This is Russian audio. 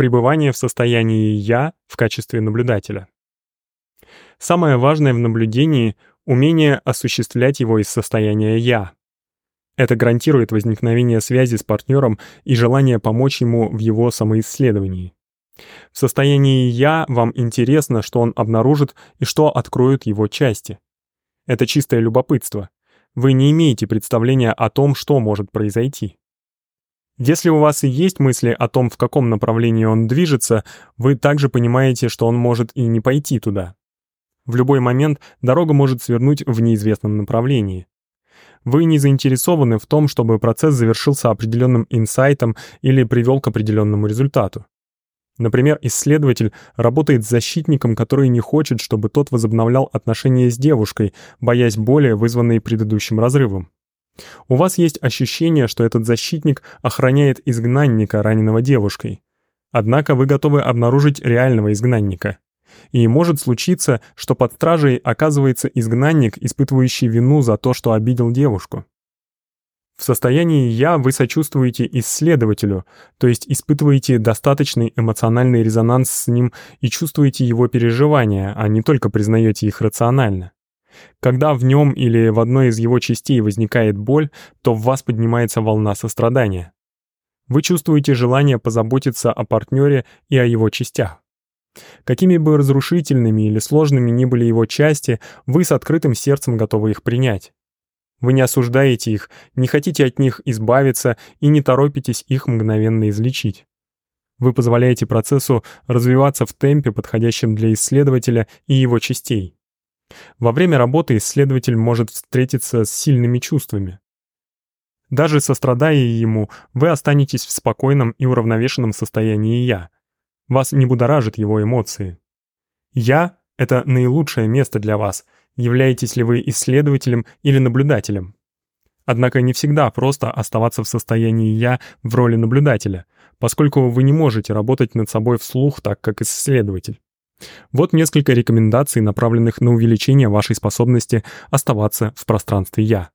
пребывание в состоянии «я» в качестве наблюдателя. Самое важное в наблюдении — умение осуществлять его из состояния «я». Это гарантирует возникновение связи с партнером и желание помочь ему в его самоисследовании. В состоянии «я» вам интересно, что он обнаружит и что откроют его части. Это чистое любопытство. Вы не имеете представления о том, что может произойти. Если у вас и есть мысли о том, в каком направлении он движется, вы также понимаете, что он может и не пойти туда. В любой момент дорога может свернуть в неизвестном направлении. Вы не заинтересованы в том, чтобы процесс завершился определенным инсайтом или привел к определенному результату. Например, исследователь работает с защитником, который не хочет, чтобы тот возобновлял отношения с девушкой, боясь боли, вызванной предыдущим разрывом. У вас есть ощущение, что этот защитник охраняет изгнанника, раненого девушкой. Однако вы готовы обнаружить реального изгнанника. И может случиться, что под стражей оказывается изгнанник, испытывающий вину за то, что обидел девушку. В состоянии «я» вы сочувствуете исследователю, то есть испытываете достаточный эмоциональный резонанс с ним и чувствуете его переживания, а не только признаете их рационально. Когда в нем или в одной из его частей возникает боль, то в вас поднимается волна сострадания. Вы чувствуете желание позаботиться о партнере и о его частях. Какими бы разрушительными или сложными ни были его части, вы с открытым сердцем готовы их принять. Вы не осуждаете их, не хотите от них избавиться и не торопитесь их мгновенно излечить. Вы позволяете процессу развиваться в темпе, подходящем для исследователя и его частей. Во время работы исследователь может встретиться с сильными чувствами. Даже сострадая ему, вы останетесь в спокойном и уравновешенном состоянии «я», вас не будоражит его эмоции. «Я» — это наилучшее место для вас, являетесь ли вы исследователем или наблюдателем. Однако не всегда просто оставаться в состоянии «я» в роли наблюдателя, поскольку вы не можете работать над собой вслух так, как исследователь. Вот несколько рекомендаций, направленных на увеличение вашей способности оставаться в пространстве «я».